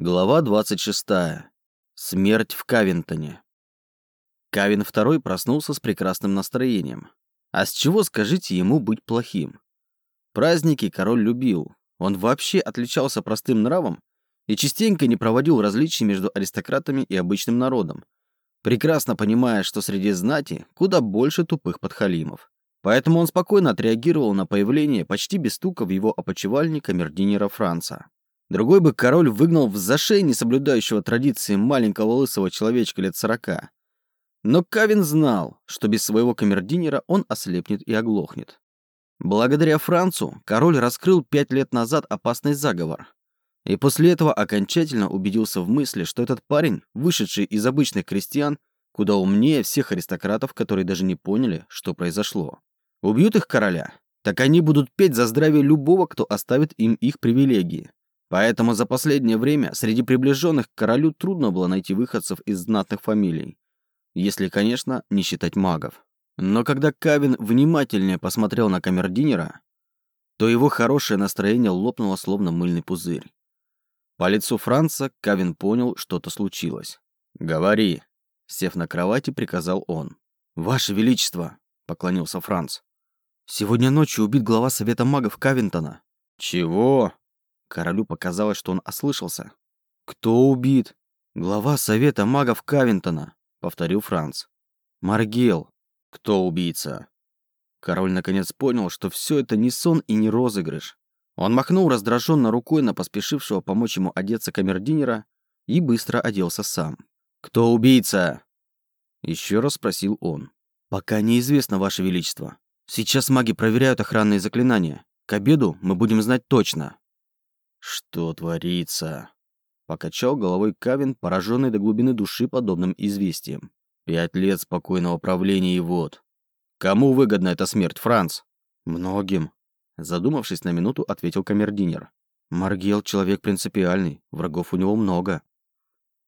Глава 26. Смерть в Кавинтоне. Кавин II проснулся с прекрасным настроением. А с чего, скажите, ему быть плохим? Праздники король любил. Он вообще отличался простым нравом и частенько не проводил различий между аристократами и обычным народом, прекрасно понимая, что среди знати куда больше тупых подхалимов. Поэтому он спокойно отреагировал на появление почти без стука в его опочивальне камердинера Франца. Другой бы король выгнал в зашей несоблюдающего традиции маленького лысого человечка лет сорока. Но Кавин знал, что без своего камердинера он ослепнет и оглохнет. Благодаря Францу король раскрыл пять лет назад опасный заговор. И после этого окончательно убедился в мысли, что этот парень, вышедший из обычных крестьян, куда умнее всех аристократов, которые даже не поняли, что произошло. Убьют их короля, так они будут петь за здравие любого, кто оставит им их привилегии. Поэтому за последнее время среди приближенных к королю трудно было найти выходцев из знатных фамилий. Если, конечно, не считать магов. Но когда Кавин внимательнее посмотрел на камердинера, то его хорошее настроение лопнуло словно мыльный пузырь. По лицу Франца Кавин понял, что-то случилось. «Говори», — сев на кровати, приказал он. «Ваше Величество», — поклонился Франц. «Сегодня ночью убит глава Совета магов Кавинтона». «Чего?» Королю показалось, что он ослышался. «Кто убит?» «Глава Совета магов Кавинтона», — повторил Франц. «Маргел». «Кто убийца?» Король наконец понял, что все это не сон и не розыгрыш. Он махнул раздраженно рукой на поспешившего помочь ему одеться камердинера и быстро оделся сам. «Кто убийца?» Еще раз спросил он. «Пока неизвестно, Ваше Величество. Сейчас маги проверяют охранные заклинания. К обеду мы будем знать точно». «Что творится?» Покачал головой Кавин, пораженный до глубины души подобным известием. «Пять лет спокойного правления и вот. Кому выгодна эта смерть, Франц?» «Многим», задумавшись на минуту, ответил камердинер. «Маргел — человек принципиальный, врагов у него много».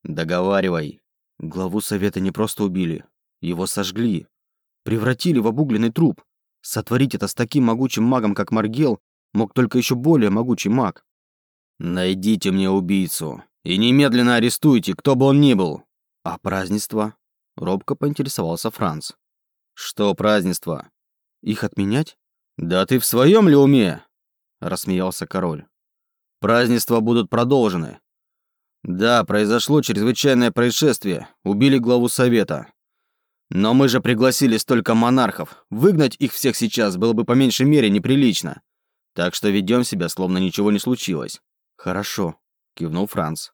«Договаривай». Главу совета не просто убили, его сожгли. Превратили в обугленный труп. Сотворить это с таким могучим магом, как Маргел, мог только еще более могучий маг. «Найдите мне убийцу и немедленно арестуйте, кто бы он ни был». «А празднество?» — робко поинтересовался Франц. «Что празднество? Их отменять?» «Да ты в своем ли уме?» — рассмеялся король. «Празднества будут продолжены. Да, произошло чрезвычайное происшествие, убили главу совета. Но мы же пригласили столько монархов, выгнать их всех сейчас было бы по меньшей мере неприлично. Так что ведем себя, словно ничего не случилось. «Хорошо», — кивнул Франц.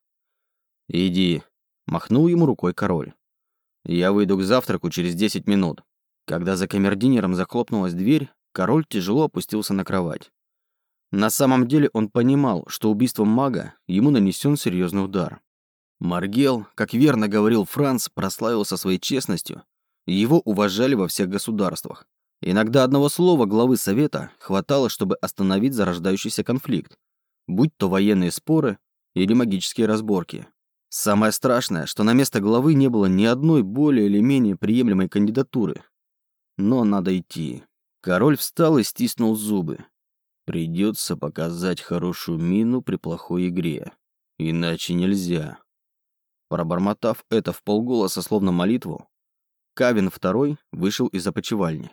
«Иди», — махнул ему рукой король. «Я выйду к завтраку через десять минут». Когда за камердинером захлопнулась дверь, король тяжело опустился на кровать. На самом деле он понимал, что убийством мага ему нанесен серьезный удар. Маргел, как верно говорил Франц, прославился своей честностью, его уважали во всех государствах. Иногда одного слова главы совета хватало, чтобы остановить зарождающийся конфликт будь то военные споры или магические разборки. Самое страшное, что на место главы не было ни одной более или менее приемлемой кандидатуры. Но надо идти. Король встал и стиснул зубы. Придется показать хорошую мину при плохой игре. Иначе нельзя. Пробормотав это в полголоса, словно молитву, Кавин II вышел из опочивальни.